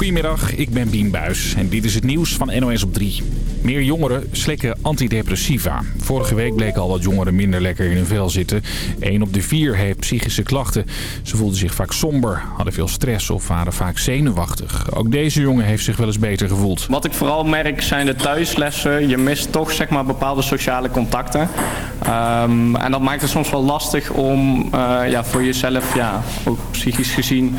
Goedemiddag, ik ben Bien Buis en dit is het nieuws van NOS op 3. Meer jongeren slikken antidepressiva. Vorige week bleek al dat jongeren minder lekker in hun vel zitten. 1 op de 4 heeft psychische klachten. Ze voelden zich vaak somber, hadden veel stress of waren vaak zenuwachtig. Ook deze jongen heeft zich wel eens beter gevoeld. Wat ik vooral merk zijn de thuislessen. Je mist toch zeg maar, bepaalde sociale contacten. Um, en dat maakt het soms wel lastig om uh, ja, voor jezelf, ja, ook psychisch gezien,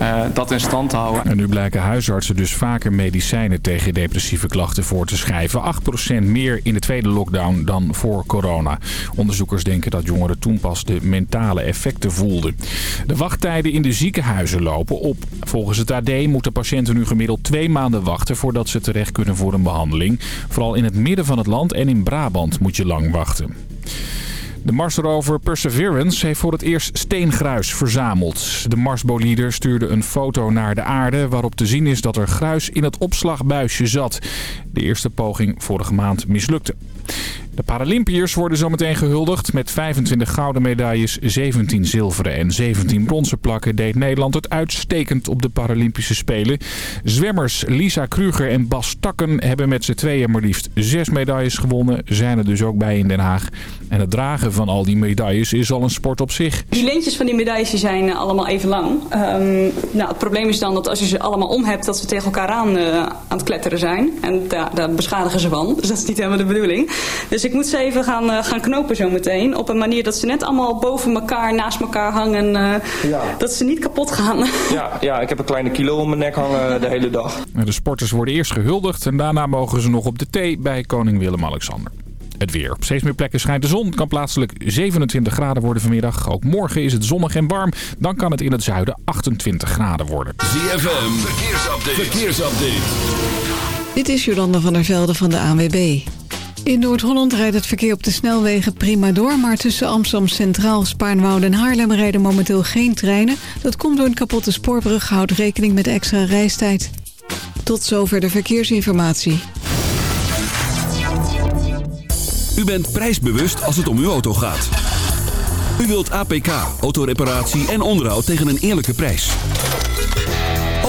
uh, dat in stand te houden. En nu blijken huisartsen dus vaker medicijnen tegen depressieve klachten voor te schrijven. 8% meer in de tweede lockdown dan voor corona. Onderzoekers denken dat jongeren toen pas de mentale effecten voelden. De wachttijden in de ziekenhuizen lopen op. Volgens het AD moeten patiënten nu gemiddeld twee maanden wachten voordat ze terecht kunnen voor een behandeling. Vooral in het midden van het land en in Brabant moet je lang wachten. De Marsrover Perseverance heeft voor het eerst steengruis verzameld. De Marsbolide stuurde een foto naar de aarde waarop te zien is dat er gruis in het opslagbuisje zat. De eerste poging vorige maand mislukte. De Paralympiërs worden zometeen gehuldigd. Met 25 gouden medailles, 17 zilveren en 17 bronzen plakken deed Nederland het uitstekend op de Paralympische Spelen. Zwemmers Lisa Kruger en Bas Takken hebben met z'n tweeën maar liefst zes medailles gewonnen. Zijn er dus ook bij in Den Haag. En het dragen van al die medailles is al een sport op zich. Die lintjes van die medailles zijn eh, allemaal even lang. Um, nou, het probleem is dan dat als je ze allemaal om hebt, dat ze tegen elkaar aan, uh, aan het kletteren zijn. En daar, daar beschadigen ze van. Dus dat is niet helemaal de bedoeling. Dus ik moet ze even gaan, uh, gaan knopen zo meteen. Op een manier dat ze net allemaal boven elkaar, naast elkaar hangen. Uh, ja. Dat ze niet kapot gaan. Ja, ja, ik heb een kleine kilo om mijn nek hangen de hele dag. De sporters worden eerst gehuldigd en daarna mogen ze nog op de thee bij koning Willem-Alexander. Het weer. Op steeds meer plekken schijnt de zon. Het kan plaatselijk 27 graden worden vanmiddag. Ook morgen is het zonnig en warm. Dan kan het in het zuiden 28 graden worden. ZFM, verkeersupdate. verkeersupdate. Dit is Jolanda van der Velde van de ANWB. In Noord-Holland rijdt het verkeer op de snelwegen prima door... maar tussen Amsterdam Centraal, Spaarnwoude en Haarlem rijden momenteel geen treinen. Dat komt door een kapotte spoorbrug. Houd rekening met extra reistijd. Tot zover de verkeersinformatie. U bent prijsbewust als het om uw auto gaat. U wilt APK, autoreparatie en onderhoud tegen een eerlijke prijs.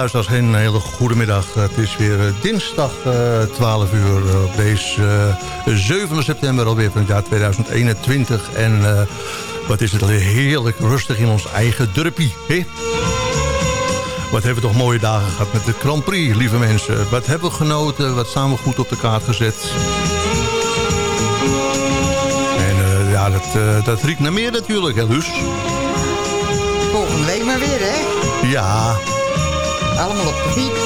Luisteraars, een hele goede middag. Het is weer dinsdag 12 uur op deze 7 september alweer van het jaar 2021. En uh, wat is het heerlijk rustig in ons eigen dorpie. Hè? Wat hebben we toch mooie dagen gehad met de Grand Prix, lieve mensen. Wat hebben we genoten, wat staan we goed op de kaart gezet. En uh, ja, dat, uh, dat riekt naar meer natuurlijk, hè Luus? Volgende week maar weer, hè? Ja, allemaal op de fiets.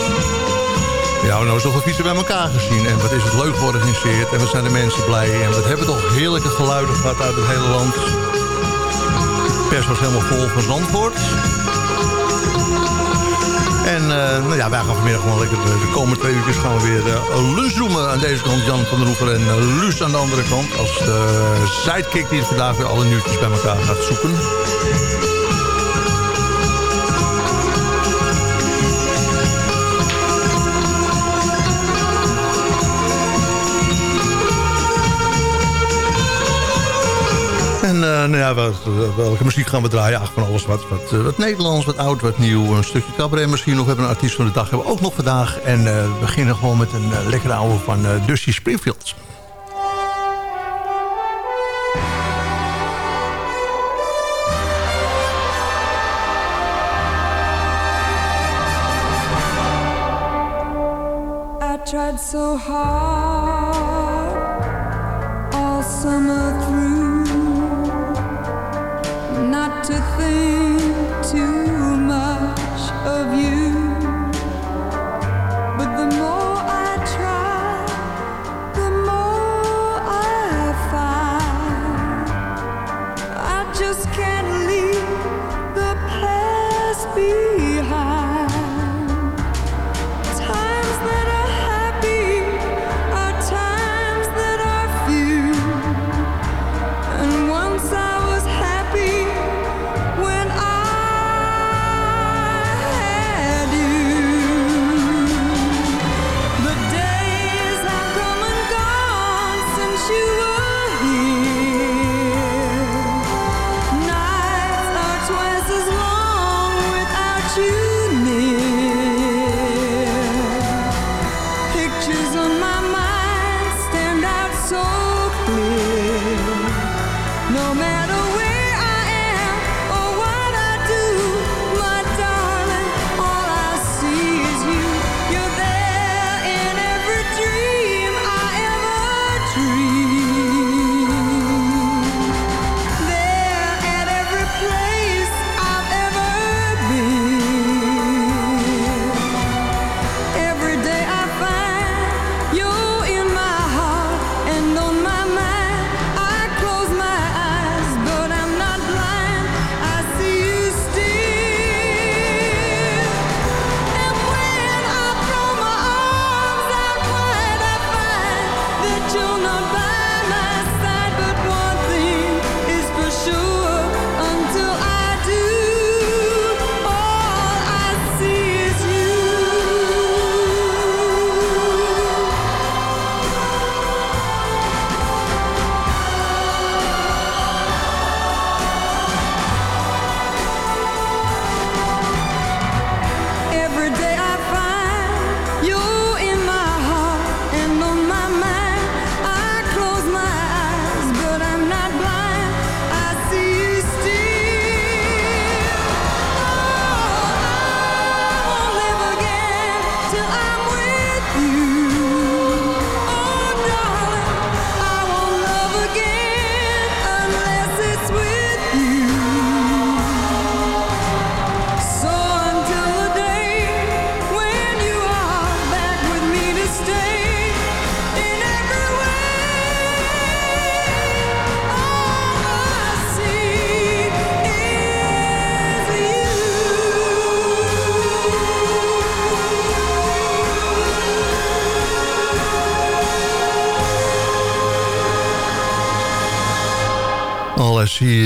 Ja, we hebben zoveel fietsen bij elkaar gezien. En wat is het leuk georganiseerd. En wat zijn de mensen blij. En wat hebben toch heerlijke geluiden gehad uit het hele land. De pers was helemaal vol van Zandvoort. En uh, nou ja, wij gaan vanmiddag gewoon lekker de, de komende twee uur gaan we weer uh, lunchroemen. Aan deze kant Jan van der Hoever en uh, Luus aan de andere kant. Als de sidekick die vandaag weer alle nieuwtjes bij elkaar gaat zoeken. En eh, nou ja, welke muziek gaan we draaien? Ach, van alles wat, wat, eh, wat, Nederlands, wat oud, wat nieuw. Een stukje cabaret misschien nog. We hebben een artiest van de dag hebben we ook nog vandaag. En eh, we beginnen gewoon met een lekkere oude van Dusty Springfield. I tried so hard all summer to think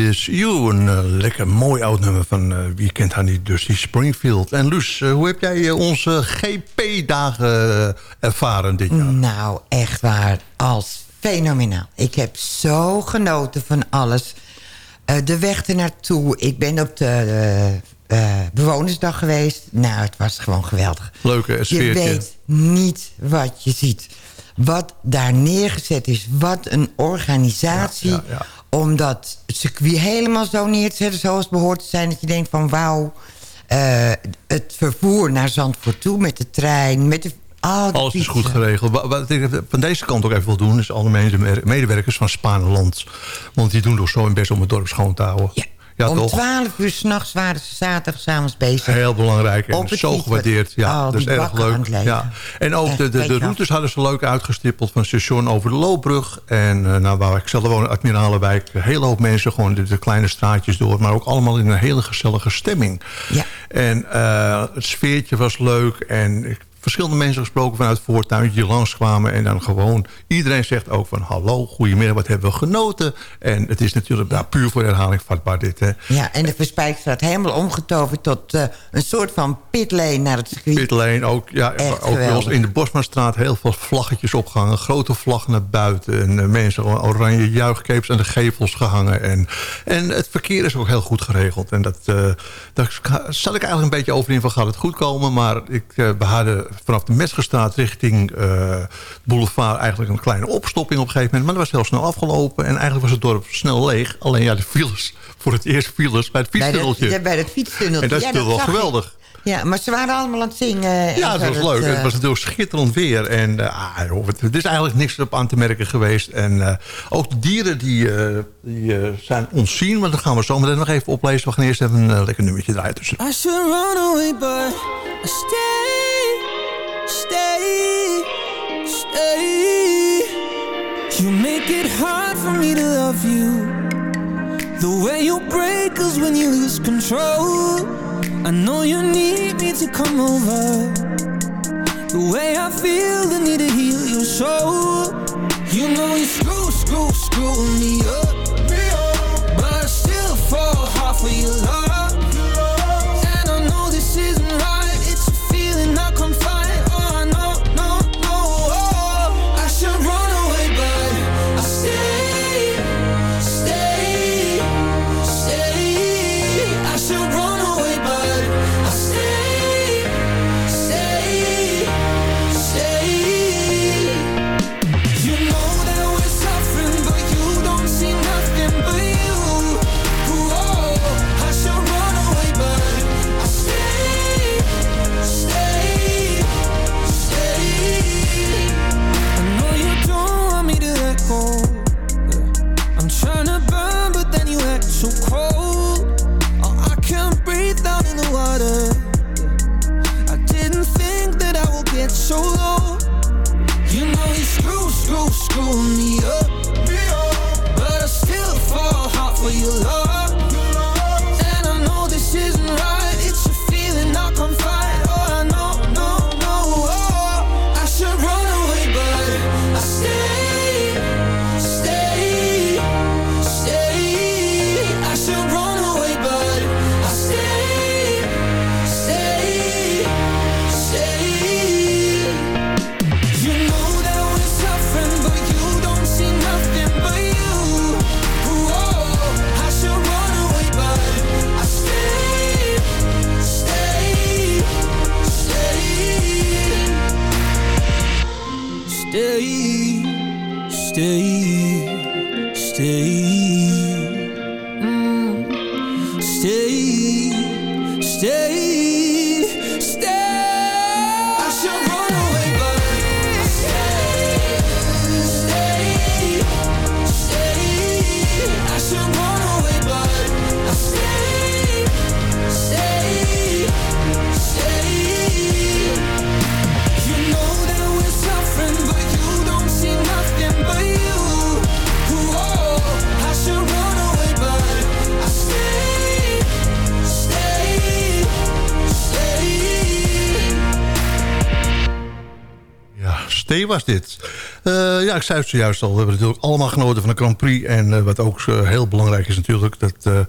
Is You. Een eh, lekker mooi oud nummer van, eh, wie kent haar niet, Dusty Springfield. En Luus, eh, hoe heb jij onze GP-dagen ervaren dit jaar? Nou, echt waar. Als fenomenaal. Ik heb zo genoten van alles. De weg ernaartoe. Ik ben op de bewonersdag geweest. Nou, het was gewoon geweldig. Leuke Je sfeertje. weet niet wat je ziet. Wat daar neergezet is. Wat een organisatie. Ja, ja, ja. Om dat circuit helemaal zo neer te zetten zoals het behoort te zijn. Dat je denkt van wauw. eh, het vervoer naar Zandvoort toe met de trein. Met de, Alles is goed geregeld. Wa- Wat ik van deze kant ook even wil doen... is alle mede- medewerkers van Spaanland. Want die doen toch zo hun best om het dorp schoon te houden. Ja. Ja, Om toch? 12 uur s'nachts waren ze zaterdag s'avonds bezig. Heel belangrijk en zo gewaardeerd. Ja, Al dat is die erg leuk. Ja. En ook Echt, de, de, routes hadden ze leuk uitgestippeld... van station over de Loopbrug. En eh, nou, waar ik zelf woon, Admiralenwijk... een hele hoop mensen gewoon de, de kleine straatjes door... maar ook allemaal in een hele gezellige stemming. Ja. En eh, het sfeertje was leuk. En ik verschillende mensen gesproken vanuit het voortuintje langskwamen. En dan gewoon, iedereen zegt ook van... hallo, goedemiddag, wat hebben we genoten. En het is natuurlijk nou, puur voor herhaling vatbaar dit. Hè. Ja, en de Verspijkstraat helemaal omgetoverd tot eh, een soort van pitlane naar het circuit. Pitlane, ook, ja, Echt ook bij ons geweldig. in de Bosmanstraat heel veel vlaggetjes opgehangen. Grote vlag naar buiten. En eh, mensen oranje juichcapes aan de gevels gehangen. En, en het verkeer is ook heel goed geregeld. En dat, eh, daar zat ik eigenlijk een beetje over in van gaat het goed komen. Maar ik, eh, hadden vanaf de Mesgestraat richting eh, Boulevard eigenlijk een kleine opstopping op een gegeven moment. Maar dat was heel snel afgelopen. En eigenlijk was het dorp snel leeg. Alleen ja, de files, voor het eerst files bij het bij, fietstunneltje. ja, bij dat fietstunneltje. En dat is Ja, natuurlijk wel ik. geweldig. Ja, maar ze waren allemaal aan het zingen. en Ja, zo, het was leuk. eh, Het was natuurlijk schitterend weer. En eh, ah, joh, het, het is eigenlijk niks op aan te merken geweest. En eh, ook de dieren die, eh, die eh, zijn ontzien. Maar dat gaan we zo meteen nog even oplezen. We gaan eerst even een eh, lekker nummertje draaien tussen. I should run away, but I stay, stay, stay. You make it hard for me to love you. The way you break us when you lose control. I know you need me to come over. The way I feel the need to heal your soul. You know you screw, screw, screw me up. But I still fall hard for your love. Was dit. Eh, ja, ik zei het zojuist al. We hebben natuurlijk allemaal genoten van de Grand Prix. En eh, wat ook heel belangrijk is natuurlijk... dat eh,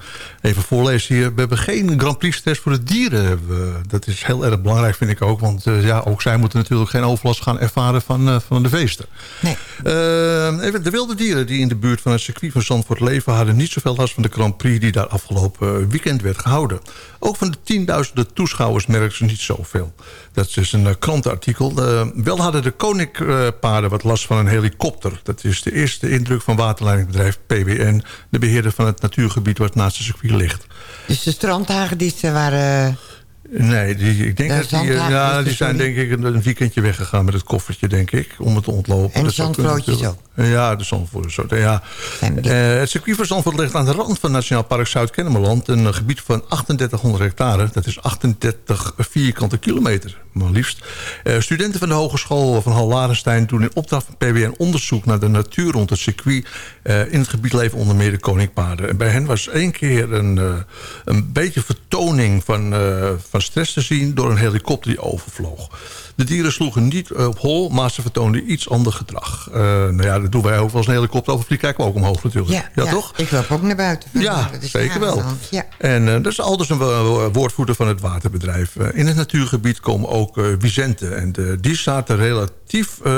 even voorlezen hier. We hebben geen Grand Prix test voor de dieren. dat is heel erg belangrijk, vind ik ook. Want ja, ook zij moeten natuurlijk geen overlast gaan ervaren van, van de feesten. Nee. Even, de wilde dieren die in de buurt van het circuit van Zandvoort leven... hadden niet zoveel last van de Grand Prix die daar afgelopen weekend werd gehouden. Ook van de tienduizenden toeschouwers merkten ze niet zoveel. Dat is een eh, krantenartikel. Eh, wel hadden de koninkpaarden wat last van een helikopter. Dat is de eerste indruk van waterleidingbedrijf PWN... de beheerder van het natuurgebied wat naast het circuit ligt. Dus de strandhagediensten waren... Nee, die, ik denk De dat die, eh, ja, die dus zijn denk ik een, weekendje weggegaan met het koffertje, denk ik. Om het te ontlopen. En de zandvlootjes natuurlijk. Ja, de zandvoorters. ook. Ja. Eh, het circuit van Zandvoort ligt aan de rand van Nationaal Park Zuid-Kennemerland. Een eh, gebied van 3800 hectare. Dat is 38 vierkante kilometer, maar liefst. Studenten van de Hogeschool van Hal Larenstein doen in opdracht van PWN onderzoek naar de natuur rond het circuit. In het gebied leven onder meer de koninkpaarden. En bij hen was één keer een, een beetje vertoning van, eh, van stress te zien door een helikopter die overvloog. De dieren sloegen niet op hol, maar ze vertoonden iets ander gedrag. Eh, nou ja, dat doen wij ook. Als een helikopter overvliegt, kijken we ook omhoog natuurlijk. Ja, toch? Ik loop ook naar buiten. Ja, Dat is zeker wel. Ja. En eh, dat is aldus een wo- woordvoerder van het waterbedrijf. Eh, in het natuurgebied komen ook eh Vicente. En de, die zaten relatief eh,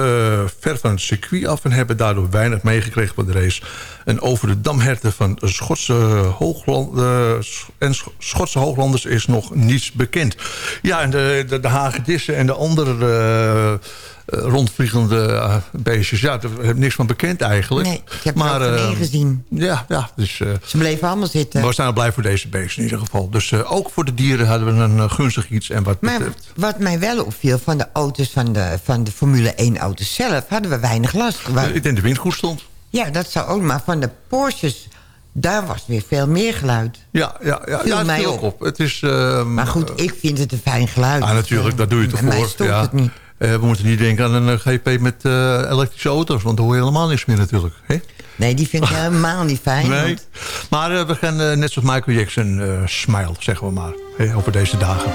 ver van het circuit af... en hebben daardoor weinig meegekregen van de race. En over de damherten van Schotse Hoogland, Sch- en Sch- Schotse hooglanders is nog niets bekend. Ja, en de, de, de hagedissen en de andere eh, eh, rondvliegende eh, beestjes... ja, daar heb ik niks van bekend eigenlijk. Nee, ik heb er ook gezien. Ja, ja dus... Ze bleven allemaal zitten. we zijn blij voor deze beesten in ieder geval. Dus ook voor de dieren hadden we een gunstig iets. En wat Maar betreft... wat mij wel opviel van de auto's van de, van de Formule 1 auto's zelf... hadden we weinig last. Ik denk de wind goed stond. Ja, dat zou ook. Maar van de Porsches, daar was weer veel meer geluid. Ja, ja, ja, Viel ja het mij op. ook op. Het is... ehm, Maar goed, ik vind het een fijn geluid. Ah, natuurlijk, daar doe je Bij mij voor. stopt Ja. het niet. Eh, we moeten niet denken aan een eh, GP met eh, elektrische auto's, want dan hoor je helemaal niks meer natuurlijk. Hè? Nee, die vind ik helemaal niet fijn. Nee. want- Maar eh, we gaan eh, net zoals Michael Jackson eh, smile, zeggen we maar, hè, over deze dagen.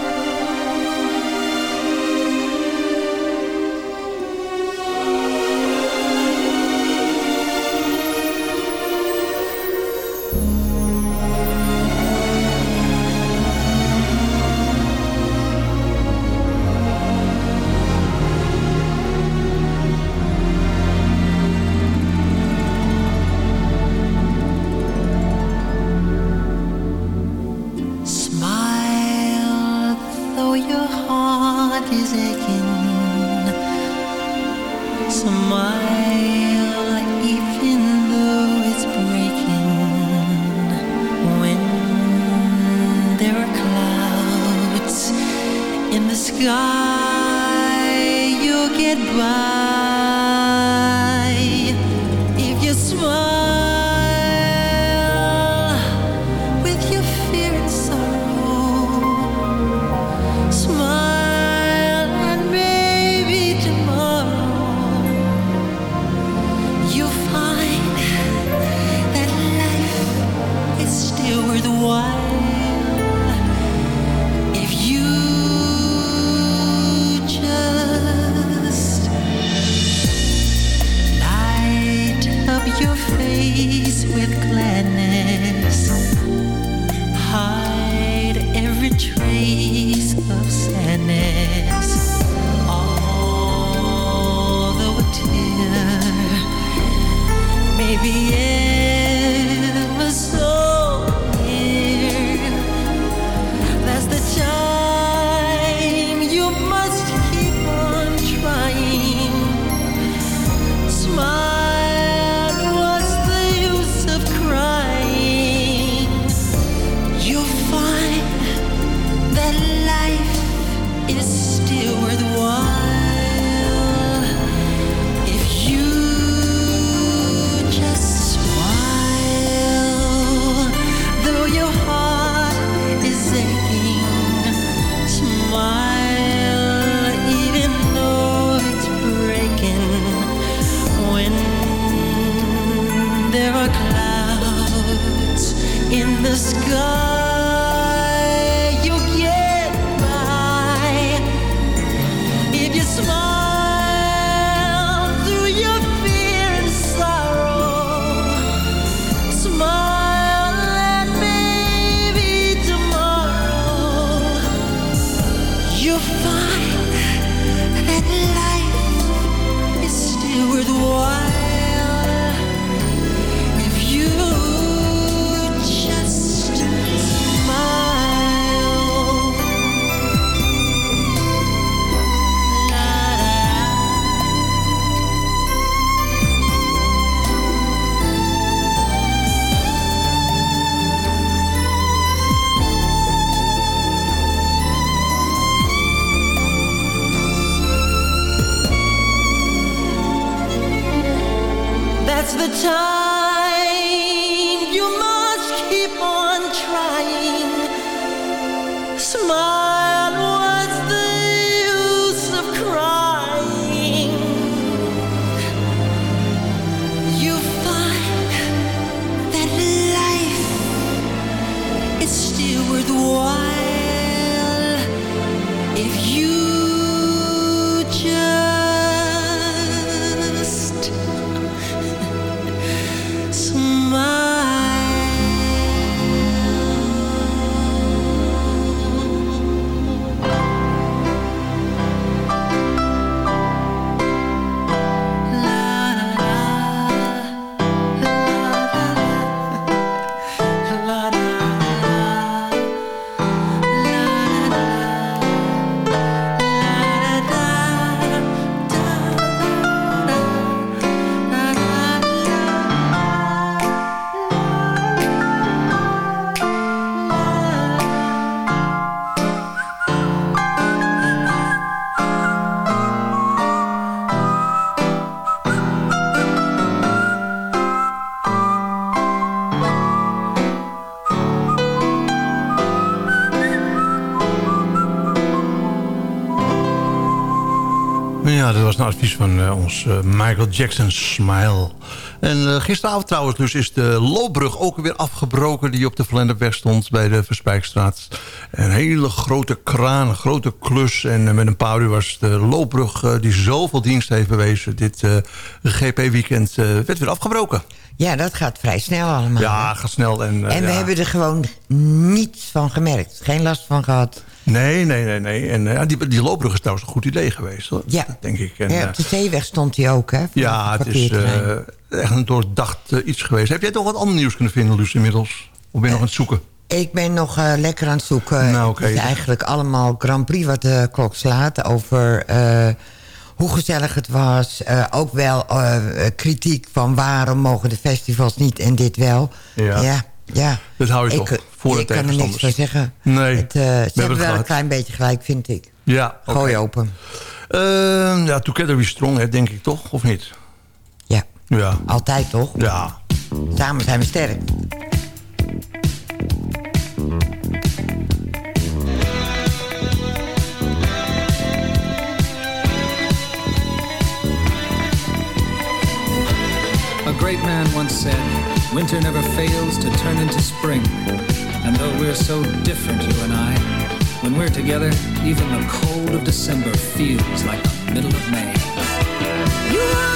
The time advies van eh, ons eh, Michael Jackson Smile. En eh, gisteravond trouwens dus is de loopbrug ook weer afgebroken... die op de Vlenderweg stond bij de Verspijkstraat. Een hele grote kraan, een grote klus. En met een paar uur was de loopbrug die zoveel dienst heeft bewezen... dit GP-weekend werd weer afgebroken. Ja, dat gaat vrij snel allemaal. Ja, gaat snel. En, en we ja. hebben er gewoon niets van gemerkt. Geen last van gehad. Nee, nee, nee. nee. En ja, die, die loopbrug is trouwens een goed idee geweest. Hoor. Ja. Denk ik. En, ja, op de zeeweg stond hij ook, hè? Ja, het is uh, echt een doordacht uh, iets geweest. Heb jij toch wat ander nieuws kunnen vinden, Luus, inmiddels? Of ben je nog aan het zoeken? Ik ben nog uh, lekker aan het zoeken. Nou, okay. Het is eigenlijk allemaal Grand Prix wat de klok slaat. Over hoe gezellig het was. ook wel kritiek van waarom mogen de festivals niet en dit wel. Ja. ja. Ja, dat hou je toch voor Ik kan er niks van zeggen. Nee, het, uh, ze hebben wel een klein beetje gelijk, vind ik. Ja, okay. Gooi open. Ja, Together We Strong, hè, denk ik toch? Of niet? Ja. ja. Altijd toch? Ja. Samen zijn we sterk. A great man once said, Winter never fails to turn into spring. And though we're so different, you and I, when we're together, even the cold of December feels like the middle of May.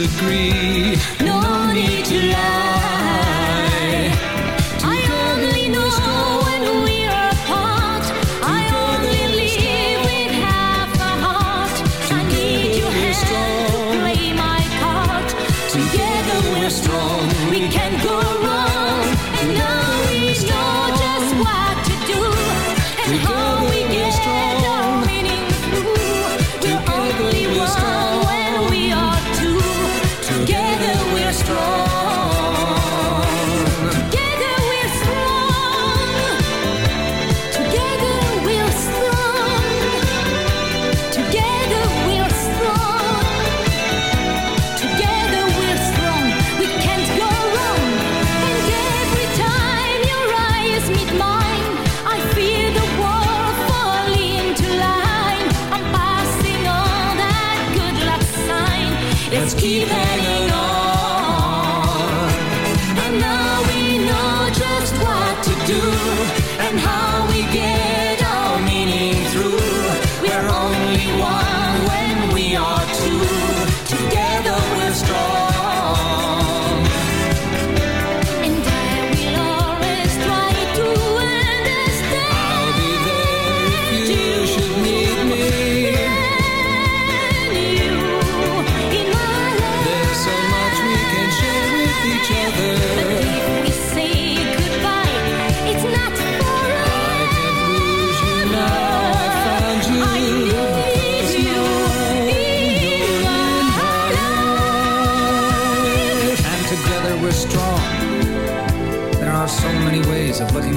Disagree. No, need to lie. I only know when we're apart. I only live with half a heart. I need your hand play my part. Together we're strong. We can go wrong. And now we know just what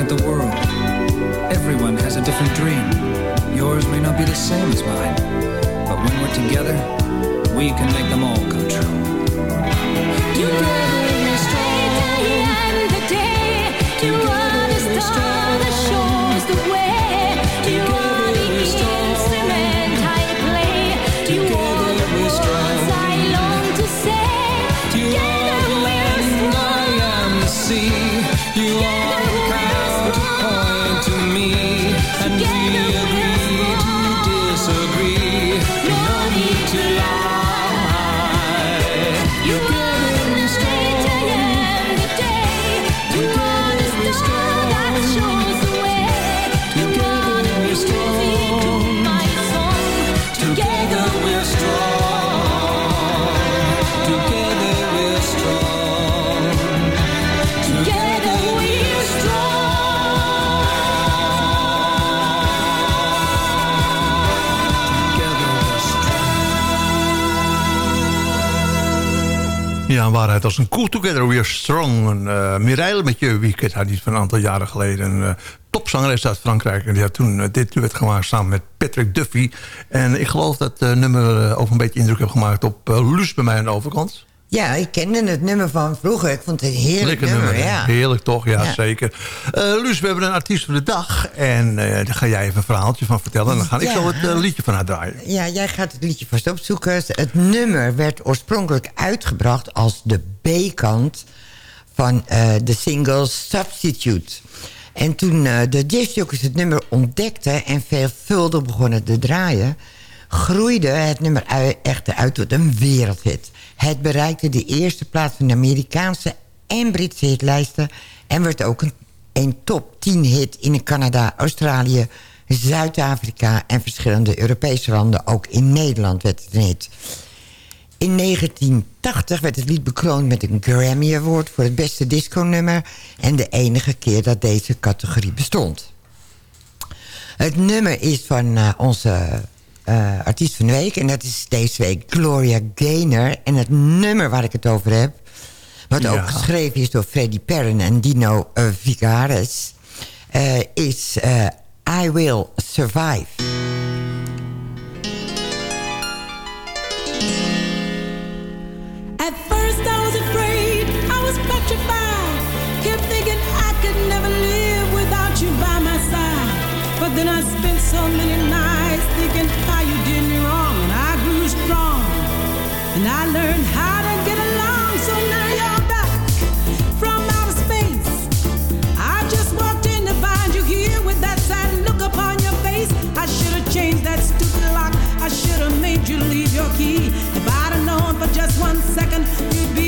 at the world. Everyone has a different dream. Yours may not be the same as mine. But when we're together, we can make them all come true. Waarheid als een Cool Together, We Are Strong. En, uh, Mireille met je, wie kent haar niet van een aantal jaren geleden. Een uh, topzangeres uit Frankrijk. En die had toen uh, dit duet gemaakt samen met Patrick Duffy. En ik geloof dat nummer ook een beetje indruk heeft gemaakt op Luus bij mij aan de overkant. Ja, ik kende het nummer van vroeger. Ik vond het een heerlijk Lekker nummer. nummer, ja. Heerlijk toch, ja, Ja. zeker. Uh, Luus, we hebben een artiest van de dag. En uh, daar ga jij even een verhaaltje van vertellen. En dan ga ik Ja. zo het uh, liedje van haar draaien. Ja, jij gaat het liedje vast opzoeken. Het nummer werd oorspronkelijk uitgebracht als de B-kant van eh, de single Substitute. En toen eh, de jazzjockeys het nummer ontdekten en veelvuldig begonnen te draaien... groeide het nummer echter uit tot een wereldhit. Het bereikte de eerste plaats van de Amerikaanse en Britse hitlijsten... en werd ook een, een top 10 hit in Canada, Australië, Zuid-Afrika... en verschillende Europese landen. Ook in Nederland werd het een hit. In 1980 werd het lied bekroond met een Grammy Award... voor het beste disco-nummer... en de enige keer dat deze categorie bestond. Het nummer is van eh, onze eh, artiest van de week... en dat is deze week Gloria Gaynor. En het nummer waar ik het over heb... wat Ja. ook geschreven is door Freddie Perrin en Dino eh, Vigares... eh, is I Will Survive. One second, you'd be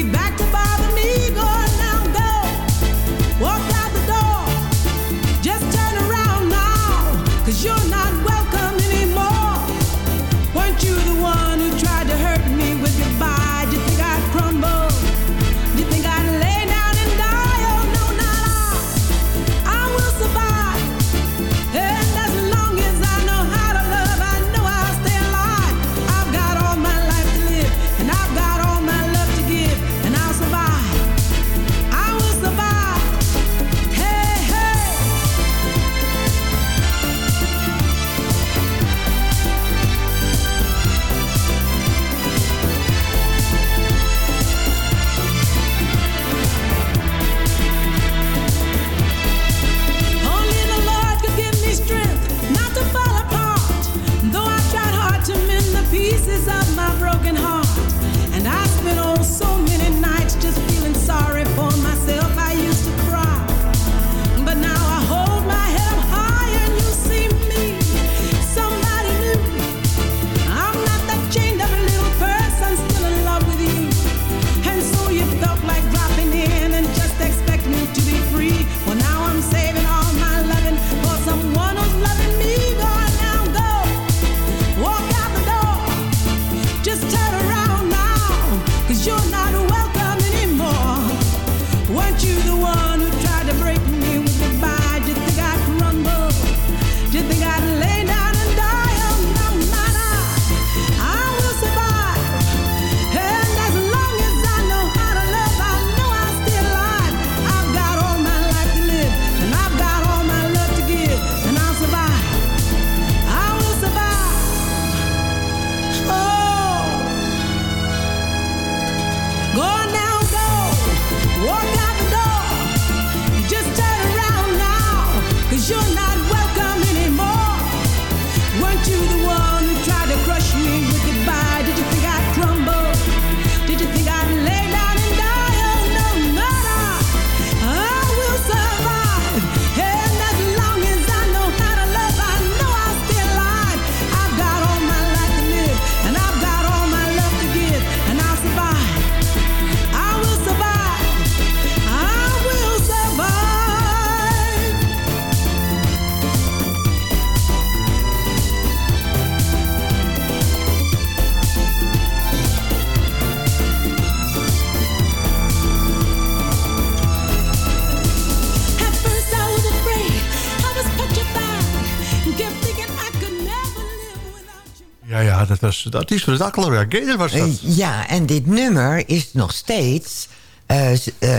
Ja, dat was de artiest van het Gloria Gaynor was dat. Eh, ja, en dit nummer is nog steeds eh,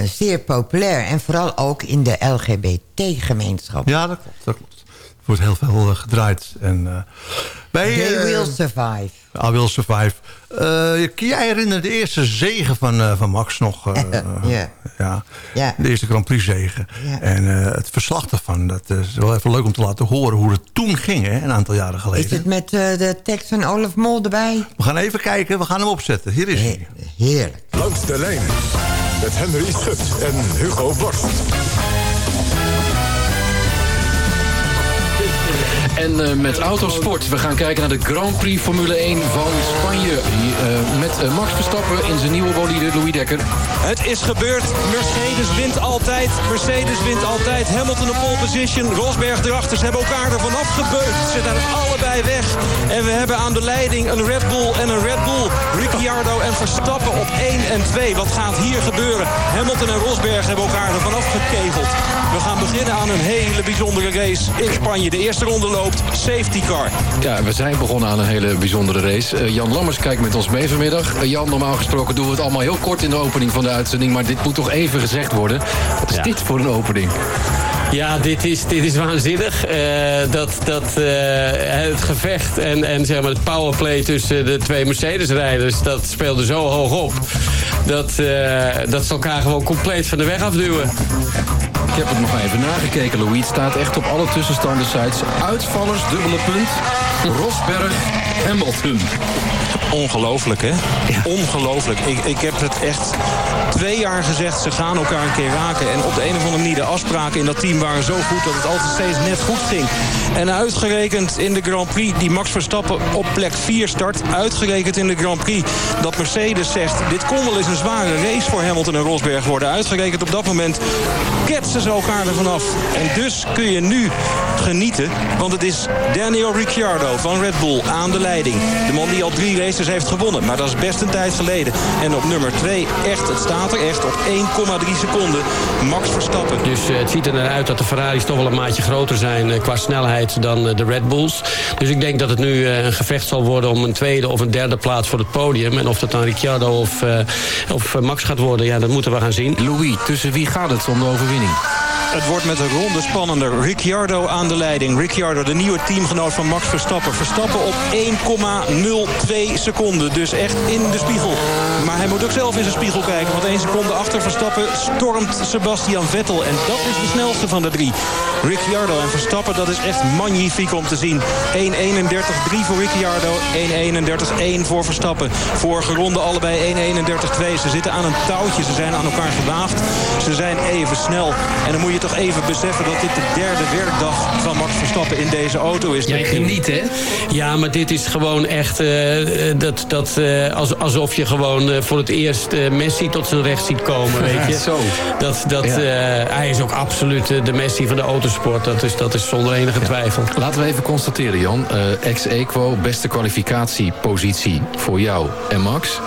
zeer populair. En vooral ook in de LGBT-gemeenschap. Ja, dat klopt. Dat klopt. Er wordt heel veel eh, gedraaid. En, eh bij, They eh, will survive. I Will Survive. Eh, kun jij herinneren de eerste zegen van, van Max nog? eh, Ja. De eerste Grand Prix zegen. En eh, het verslag daarvan, dat is wel even leuk om te laten horen hoe het toen ging, hè, een aantal jaren geleden. Is het met de tekst van Olaf Mol erbij? We gaan even kijken, we gaan hem opzetten. Hier is hij. Heerlijk. Langs de lijn met Henry Schut en Hugo Borst. En eh, met autosport. We gaan kijken naar de Grand Prix Formule 1 van Spanje. Eh, met eh, Max Verstappen in zijn nieuwe bolide Louis Dekker. Het is gebeurd. Mercedes wint altijd. Mercedes wint altijd. Hamilton op pole position. Rosberg erachter. Ze hebben elkaar er vanaf gebeukt. Ze zijn allebei weg. En we hebben aan de leiding een Red Bull en een Red Bull. Ricciardo en Verstappen op 1 en 2. Wat gaat hier gebeuren? Hamilton en Rosberg hebben elkaar vanaf gekegeld. We gaan beginnen aan een hele bijzondere race in Spanje. De eerste ronde loopt. Safety car. Ja, we zijn begonnen aan een hele bijzondere race. Eh, Jan Lammers kijkt met ons mee vanmiddag. Eh, Jan, normaal gesproken doen we het allemaal heel kort in de opening van de uitzending. Maar dit moet toch even gezegd worden. Wat is dit voor een opening? Ja, dit is, dit is waanzinnig. Eh, dat, dat, eh, het gevecht en, en zeg maar het powerplay tussen de twee Mercedes-rijders... dat speelde zo hoog op dat, eh, dat ze elkaar gewoon compleet van de weg afduwen. Ik heb het nog even nagekeken, Louis. Het staat echt op alle tussenstanden-sites. Uitvallers, dubbele punt. Rosberg, Hamilton. Ongelooflijk, hè? Ongelooflijk. Ik, ik heb het echt twee jaar gezegd, ze gaan elkaar een keer raken. En op de een of andere manier, de afspraken in dat team waren zo goed... dat het altijd steeds net goed ging. En uitgerekend in de Grand Prix, die Max Verstappen op plek 4 start... uitgerekend in de Grand Prix, dat Mercedes zegt... dit kon wel eens een zware race voor Hamilton en Rosberg worden. Uitgerekend op dat moment ketsen ze elkaar er vanaf. En dus kun je nu genieten, want het is Daniel Ricciardo van Red Bull aan de leiding. De man die al drie races heeft gewonnen, maar dat is best een tijd geleden. En op nummer 2, echt, het staat er echt op 1,3 seconden, Max Verstappen. Dus eh, het ziet er naar uit dat de Ferraris toch wel een maatje groter zijn eh, qua snelheid dan eh, de Red Bulls. Dus ik denk dat het nu eh, een gevecht zal worden om een tweede of een derde plaats voor het podium. En of dat dan Ricciardo of, eh, of Max gaat worden, ja, dat moeten we gaan zien. Louis, tussen wie gaat het om de overwinning? Het wordt met een ronde spannender. Ricciardo aan de leiding. Ricciardo, de nieuwe teamgenoot van Max Verstappen. Verstappen op 1,02 seconden. Dus echt in de spiegel. Maar hij moet ook zelf in zijn spiegel kijken. Want één seconde achter Verstappen stormt Sebastian Vettel. En dat is de snelste van de drie. Ricciardo en Verstappen, dat is echt magnifiek om te zien. 1.31.3 voor Ricciardo. 1.31.1 voor Verstappen. Vorige ronde allebei 1.31.2. Ze zitten aan een touwtje. Ze zijn aan elkaar gewaagd. Ze zijn even snel. En dan moet je toch even beseffen dat dit de derde werkdag van Max Verstappen in deze auto is. Jij geniet, hè? Ja, maar dit is gewoon echt eh, eh, dat, dat, eh, als, alsof je gewoon voor het eerst Messi tot zijn recht ziet komen, weet je. Zo. Dat, dat, Ja. hij is ook absoluut de Messi van de autosport. Dat is, dat is zonder enige twijfel. Laten we even constateren, Jan. Eh, Ex-equo, beste kwalificatiepositie voor jou en Max.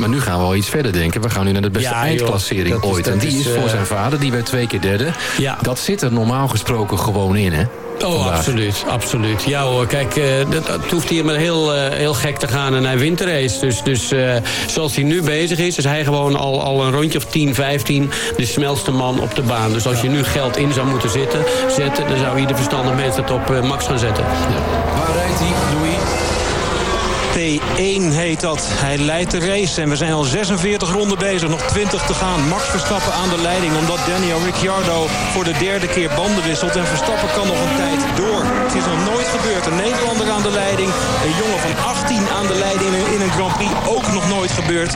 Maar nu gaan we al iets verder denken. We gaan nu naar de beste Ja, eindklassering ooit. en die is, is, voor eh, zijn vader, die werd twee keer derde. Ja. Dat zit er normaal gesproken gewoon in, hè? Oh, Vandaag. absoluut, absoluut. Ja hoor, kijk, eh, dat, het hoeft hier maar heel, eh, heel gek te gaan en hij wint de race. Dus, dus eh, zoals hij nu bezig is, is hij gewoon al, al een rondje of 10, 15 de snelste man op de baan. Dus als je nu geld in zou moeten zitten, zetten, dan zou ieder verstandig mens dat op Max gaan zetten. Waar rijdt hij, Louis? P1 heet dat. Hij leidt de race en we zijn al 46 ronden bezig. Nog 20 te gaan. Max Verstappen aan de leiding omdat Daniel Ricciardo voor de derde keer banden wisselt. En Verstappen kan nog een tijd door. Het is nog nooit gebeurd. Een Nederlander aan de leiding. Een jongen van 18 aan de leiding in een Grand Prix. Ook nog nooit gebeurd.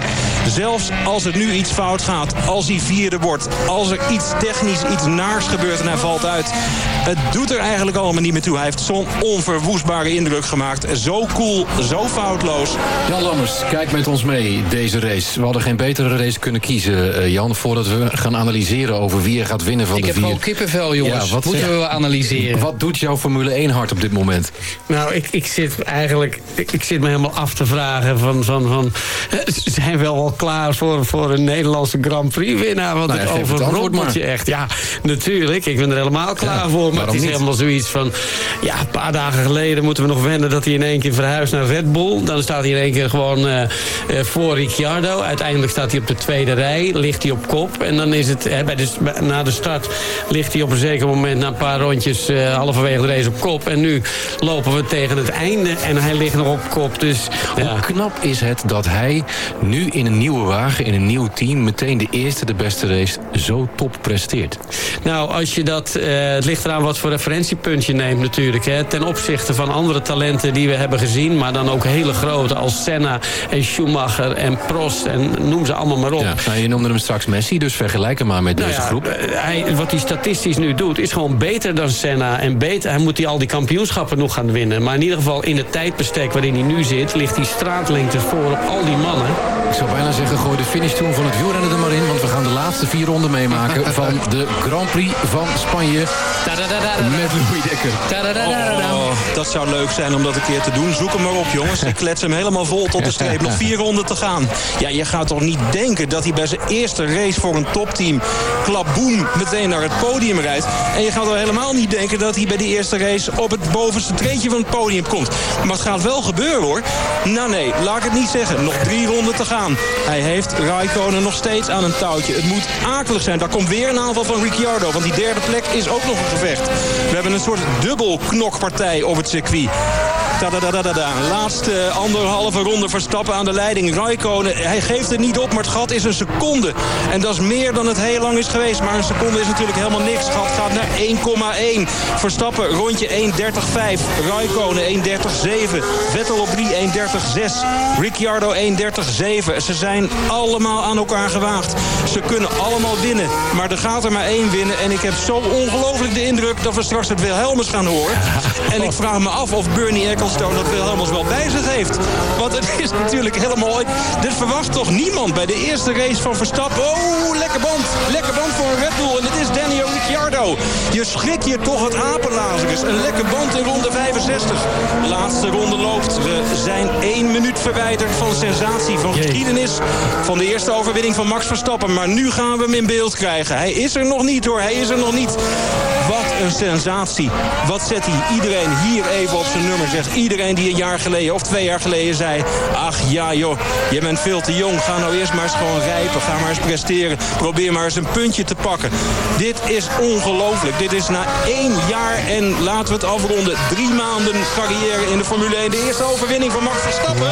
Zelfs als het nu iets fout gaat. Als hij vierde wordt. Als er iets technisch, iets naars gebeurt en hij valt uit. Het doet er eigenlijk allemaal niet meer toe. Hij heeft zo'n onverwoestbare indruk gemaakt. Zo cool, zo foutloos. Jos. Jan Lammers, kijk met ons mee deze race. We hadden geen betere race kunnen kiezen, eh, Jan... voordat we gaan analyseren over wie er gaat winnen van Ik de heb vier. gewoon kippenvel, jongens. Moeten zeg- we wel analyseren. Wat doet jouw Formule 1 hart op dit moment? Nou, ik, ik zit eigenlijk ik, ik zit me helemaal af te vragen van... van, van eh, zijn we wel klaar voor, voor een Nederlandse Grand Prix winnaar? Want Nou ja, het overrompelt je echt. Ja, natuurlijk. Ik ben er helemaal klaar voor. Maar het is niet? helemaal zoiets van... Ja, een paar dagen geleden moeten we nog wennen... dat hij in één keer verhuist naar Red Bull. Dan staat hij in één keer gewoon eh, eh, voor Ricciardo. Uiteindelijk staat hij op de tweede rij. Ligt hij op kop. En dan is het... Hè, bij de, na de start ligt hij op een zeker moment... na een paar rondjes eh, halverwege de race op kop. En nu lopen we tegen het einde. En hij ligt nog op kop. Dus ja. Hoe knap is het dat hij nu in een nieuwe wagen, in een nieuw team... meteen de eerste, de beste race zo top presteert? Nou, als je dat... het ligt eraan wat voor referentiepunt je neemt natuurlijk. Hè. Ten opzichte van andere talenten die we hebben gezien... maar dan ook hele grote als Senna en Schumacher en Prost... en noem ze allemaal maar op. Ja, nou, je noemde hem straks Messi, dus vergelijk hem maar met Nou deze ja, groep. eh, Hij, wat hij statistisch nu doet, is gewoon beter dan Senna. En beter, hij moet die, al die kampioenschappen nog gaan winnen. Maar in ieder geval in het tijdbestek waarin hij nu zit... ligt hij straatlengtes voor op al die mannen. Ik zou bijna zeggen, gooi de finishtoon van het wielrennen er maar in... want we gaan de laatste vier ronden meemaken van de Grand Prix van Spanje... met Louis Dekker. Oh, dat zou leuk zijn om dat een keer te doen. Zoek hem maar op, jongens. Ik klets hem helemaal vol tot de streep. Nog vier ronden te gaan. Ja, je gaat toch niet denken dat hij bij zijn eerste race voor een topteam... klapboem meteen naar het podium rijdt. En je gaat toch helemaal niet denken dat hij bij die eerste race... op het bovenste treedje van het podium komt. Maar het gaat wel gebeuren, hoor. Nou nee, laat ik het niet zeggen. Nog drie ronden te gaan. Hij heeft Raikkonen nog steeds aan een touwtje. Het moet akelig zijn. Daar komt weer een aanval van Ricciardo. Want die derde plek is ook nog een gevecht. We hebben een soort dubbel knokpartij op het circuit. Laatste anderhalve ronde Verstappen aan de leiding. Raikkonen, hij geeft het niet op, maar het gat is een seconde. En dat is meer dan het heel lang is geweest. Maar een seconde is natuurlijk helemaal niks. Het gat gaat naar 1,1. Verstappen rondje 1.30.5. Raikkonen 1.30.7. Vettel op 3 1.30.6. Ricciardo 1.30.7. Ze zijn allemaal aan elkaar gewaagd. Ze kunnen allemaal winnen. Maar er gaat er maar één winnen. En ik heb zo ongelooflijk de indruk dat we straks het Wilhelmus gaan horen. En ik vraag me af of Bernie Ecclestone dat Wilhelmus wel bij zich heeft. Want het is natuurlijk helemaal... Dit verwacht toch niemand bij de eerste race van Verstappen. Oh, lekker band. Lekker band voor een Red Bull. En het is Daniel Ricciardo. Je schrik je toch het apenlazerus. Een lekker band in ronde 65. Laatste ronde loopt. We zijn één minuut verwijderd van sensatie, van geschiedenis. Van de eerste overwinning van Max Verstappen. Maar nu gaan we hem in beeld krijgen. Hij is er nog niet hoor. Hij is er nog niet. Wat een sensatie. Wat zet hij iedereen hier even op zijn nummer. Zegt iedereen die een jaar geleden of twee jaar geleden zei... Ach ja joh, je bent veel te jong. Ga nou eerst maar eens gewoon rijpen. Ga maar eens presteren. Probeer maar eens een puntje te pakken. Dit is ongelooflijk. Dit is na één jaar en laten we het afronden. Drie maanden carrière in de Formule 1. De eerste overwinning van Max Verstappen.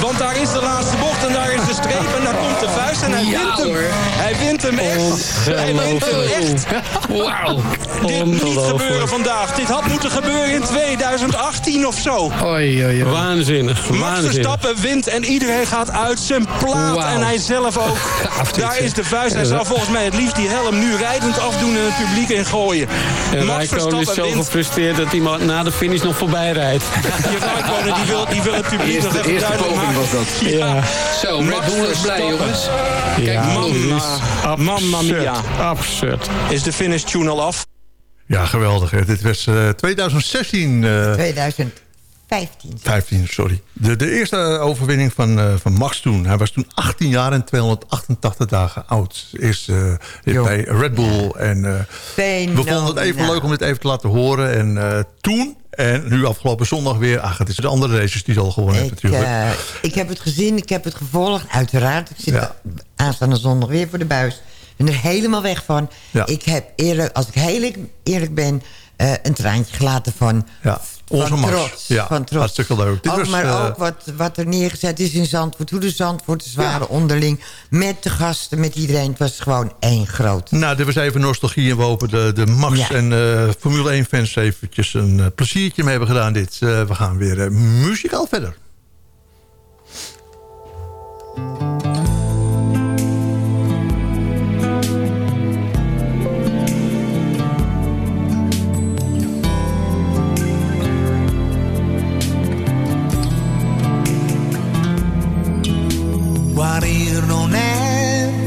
Want daar is de laatste bocht en daar is de streep. En daar komt de vuist en hij Ja, wint hem. hoor. Hij wint hem echt. Hij wint hem echt. Wauw. Dit moet niet gebeuren vandaag. Dit had moeten gebeuren in 2018 of zo. Oei, oei, oei. Waanzinnig. Max. Verstappen wint en iedereen gaat uit zijn plaat. En hij zelf ook. Gaaf Daar is de vuist. Hij zou volgens mij het liefst die helm nu rijdend afdoen en het publiek ingooien. En Max is zo wint. gefrustreerd dat hij maar na de finish nog voorbij rijdt. Die Raikkonen die wil, die wil het publiek nog Eerste, even eerste duidelijk maken. was dat. Ja. Zo, Max Red Bull is blij, jongens. Kijk, Ja, Mamma, mamma mia. Absurd. Is de finish tune al af? Ja, geweldig. Dit was eh, 2016... eh, 2015. 15, sorry. De, de eerste overwinning van, eh, van Max toen. Hij was toen 18 jaar en 288 dagen oud. Eerst eh, bij Red Bull. En eh, we vonden het even leuk om dit even te laten horen. En eh, toen, en nu afgelopen zondag weer... Ach, het is de andere races die ze al gewonnen heeft Ik, natuurlijk. eh, ik heb het gezien, ik heb het gevolgd, uiteraard. Ik zit Ja. aanstaande zondag weer voor de buis. Ik ben er helemaal weg van. Ja. Ik heb eerlijk, als ik heel eerlijk ben, eh, een traantje gelaten van, ja, onze van trots. Ja, van trots. hartstikke leuk. Dit Ook, was, maar eh, ook wat, wat er neergezet is in Zandvoort. Hoe de Zandvoorters waren onderling. Met de gasten, met iedereen. Het was gewoon één groot. Nou, dit was even nostalgie en we hopen de, de Max Ja. en eh, Formule 1 fans eventjes een eh, pleziertje mee hebben gedaan dit. We gaan weer muzikaal verder.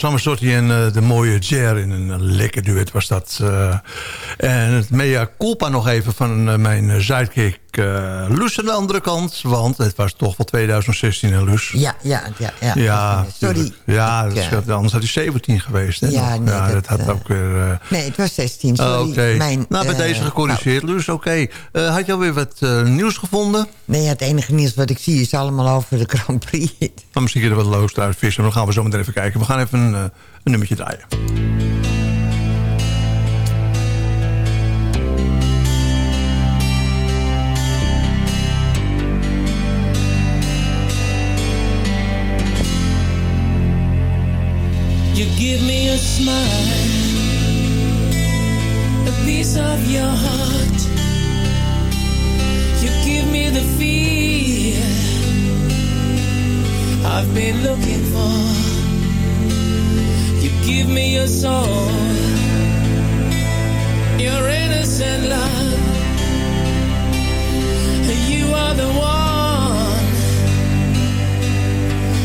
Ramazzotti en eh, de mooie Jer in een lekker duet was dat. eh. En het mea culpa nog even van eh, mijn sidekick uh, Luus aan de andere kant. Want het was toch wel 2016 en Luus. Ja, ja, ja. ja. Ja, Sorry. Ja, Ik, dat eh, anders had hij 17 geweest. Hè? Ja, nee, dat, dat, had ook weer... Nee, het was 16. Sorry. Oké. Mijn, nou, bij deze gecorrigeerd, Luus. Oké. Had je alweer wat nieuws gevonden? Nee, het enige nieuws wat ik zie is allemaal over de Grand Prix. Maar misschien kun je er wat leuks uit vissen. Dan gaan we zo meteen even kijken. We gaan even een, een nummertje draaien. Give me a smile, a piece of your heart. You give me the feel I've been looking for. You give me your soul, your innocent love. You are the one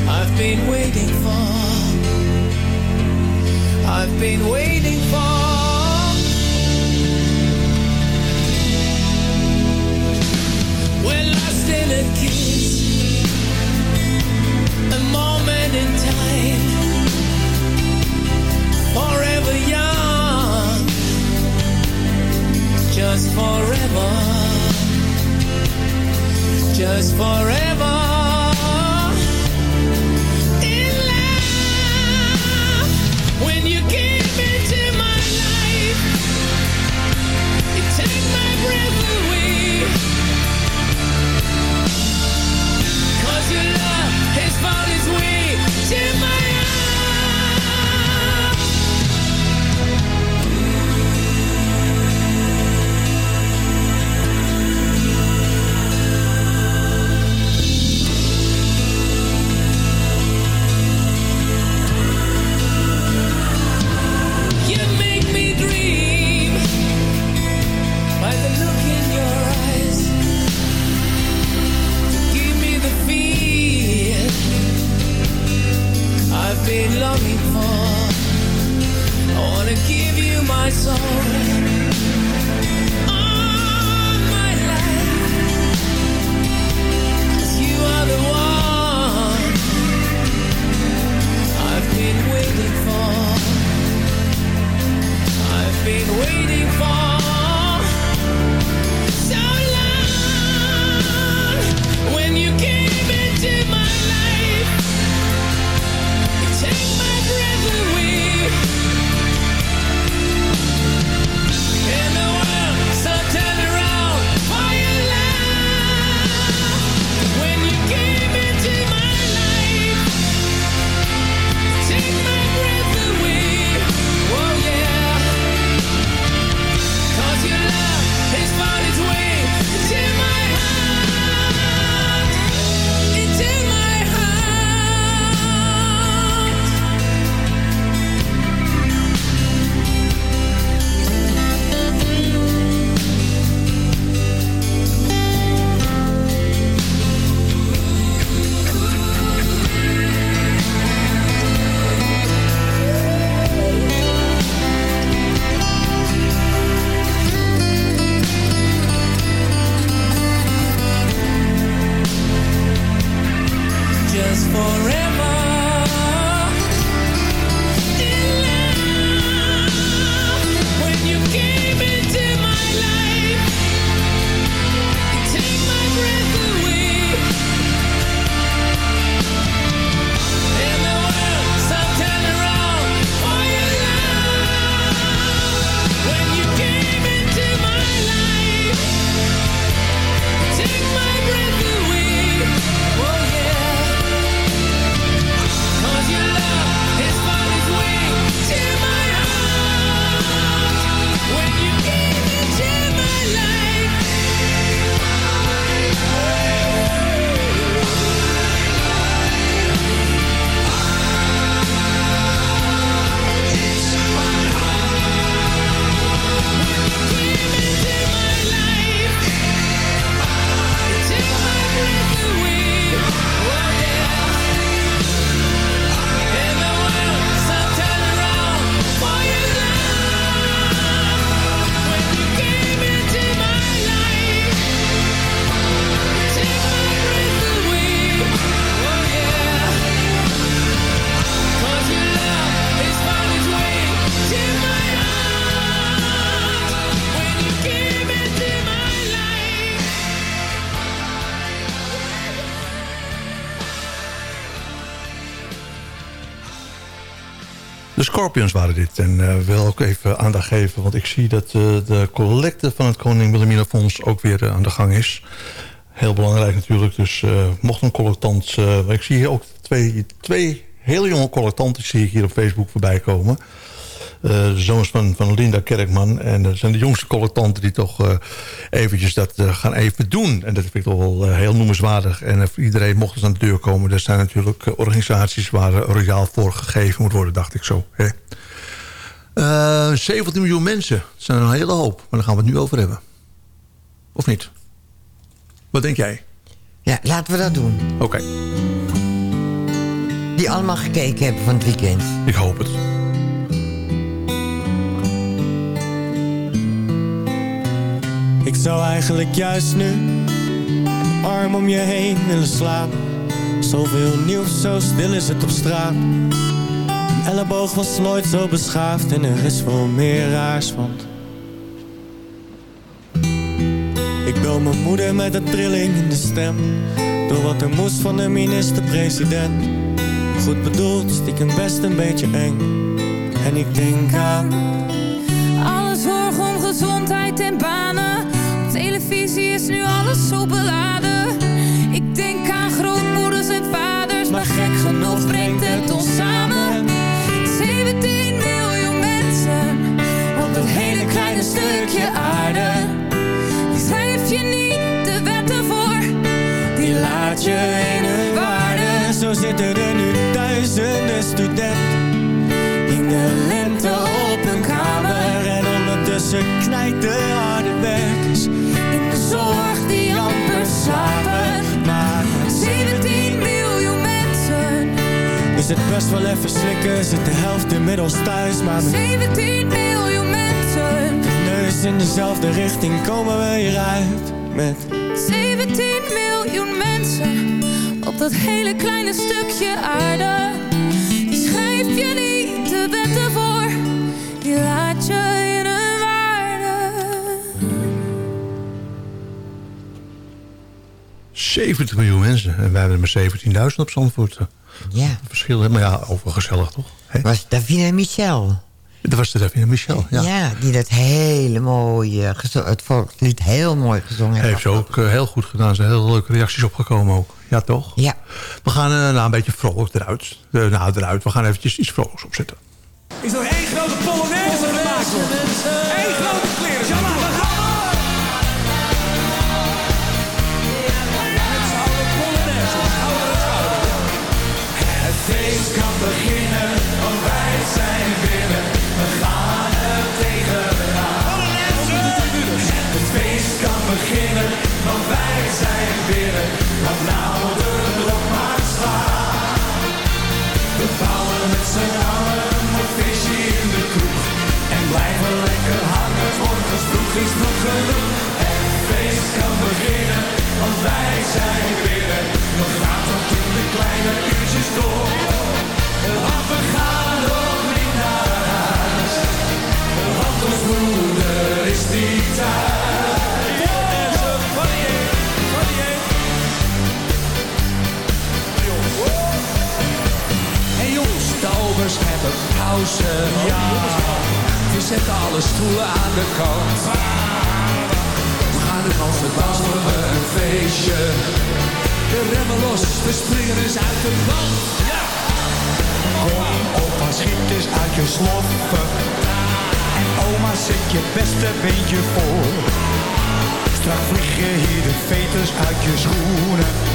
I've been waiting for. I've been waiting for. We're lost in a kiss, a moment in time, forever young, just forever, just forever. Scorpions waren dit. En eh wil ook even aandacht geven. Want ik zie dat eh, de collecte van het Koning Wilhelmina Fonds ook weer eh, aan de gang is. Heel belangrijk natuurlijk. Dus mocht een collectant... ik zie hier ook twee, twee hele jonge collectanten zie ik hier op Facebook voorbij komen. Eh, de zoons van, van Linda Kerkman. En dat zijn de jongste collectanten die toch eh, eventjes dat eh, gaan even doen. En dat vind ik toch wel heel noemenswaardig. En iedereen mocht eens aan de deur komen. Er zijn natuurlijk organisaties waar royaal voor gegeven moet worden, dacht ik zo. Hè? Eh, 17 miljoen mensen. Dat zijn een hele hoop. Maar daar gaan we het nu over hebben. Of niet? Wat denk jij? Ja, laten we dat doen. Oké. die allemaal gekeken hebben van het weekend. Ik hoop het. Ik zou eigenlijk juist nu arm om je heen willen slapen. Zoveel nieuws, zo stil is het op straat. Een elleboog was nooit zo beschaafd en er is wel meer raars, want... Ik bel mijn moeder met een trilling in de stem. Door wat er moest van de minister-president. Goed bedoeld, stiekem best een beetje eng. En ik denk aan... Alle zorg om gezondheid en banen. Televisie is nu alles zo beladen. Ik denk aan grootmoeders en vaders, maar gek genoeg brengt het ons samen. 17 miljoen mensen op dat hele kleine stukje aarde. Die schrijf je niet de wetten voor, Die laat je in hun waarde. Zo zitten er nu duizenden studenten in de lente op hun kamer. En ondertussen knijt de harde is het best wel even slikken, zit de helft inmiddels thuis. Maar met 17 miljoen mensen. neus in dezelfde richting komen we hieruit. Met 17 miljoen mensen op dat hele kleine stukje aarde. Die schrijf je niet de wetten voor, die laat je in hun waarde. 70 miljoen mensen. En wij hebben er maar 17.000 op Zandvoort. Ja. Verschil, maar ja, over gezellig toch? Hè? was Davina Michel. Dat was de Davina Michel, ja. Ja. die dat hele mooie, gezo- het volkslied heel mooi gezongen Heeft ze ook eh, heel goed gedaan. Er zijn heel leuke reacties opgekomen ook. Ja, toch? Ja. We gaan eh, nou, een beetje vrolijk eruit. Eh, nou, eruit. We gaan eventjes iets vrolijks opzetten. Is er één grote polonaise gemaakt binnen. Laat nou de klok maar slaan. We bouwen met z'n allen een feestje in de kroeg. En blijven lekker hangen, morgens vroeg is nog genoeg. Het feest kan beginnen, want wij zijn binnen. We gaan tot in de kleine uurtjes door. Je beste beentje voor. Straks vliegen hier de veters uit je schoenen.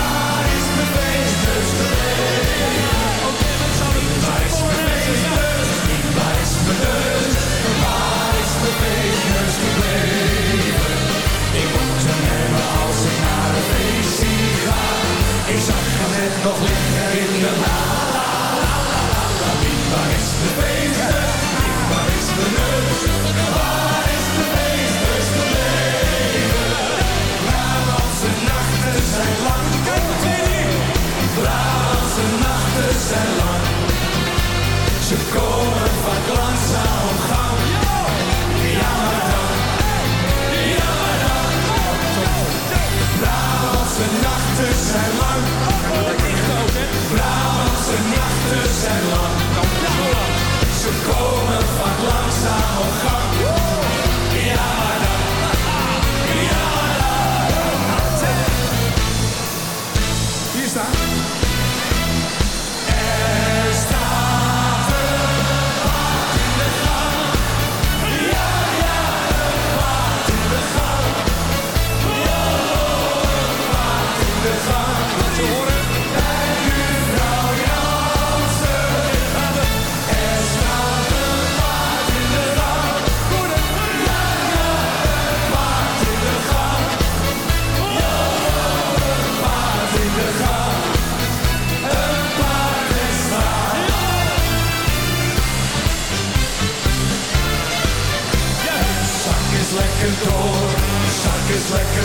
nog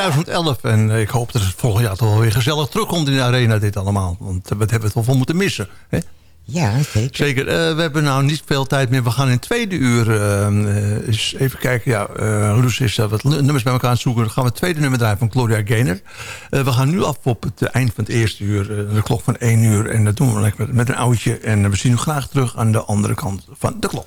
2011. En ik hoop dat het volgend jaar toch wel weer gezellig terugkomt in de arena dit allemaal. Want eh, we hebben het toch wel moeten missen. Hè? Ja, zeker. Zeker. Eh, we hebben nou niet veel tijd meer. We gaan in het tweede uur eh, eens even kijken. Ja, uh, Luus is wat nummers bij elkaar aan het zoeken. Dan gaan we het tweede nummer draaien van Gloria Gaynor. we gaan nu af op het eind van het eerste uur. de klok van één uur. En dat doen we met, met een oudje. En we zien u graag terug aan de andere kant van de klok.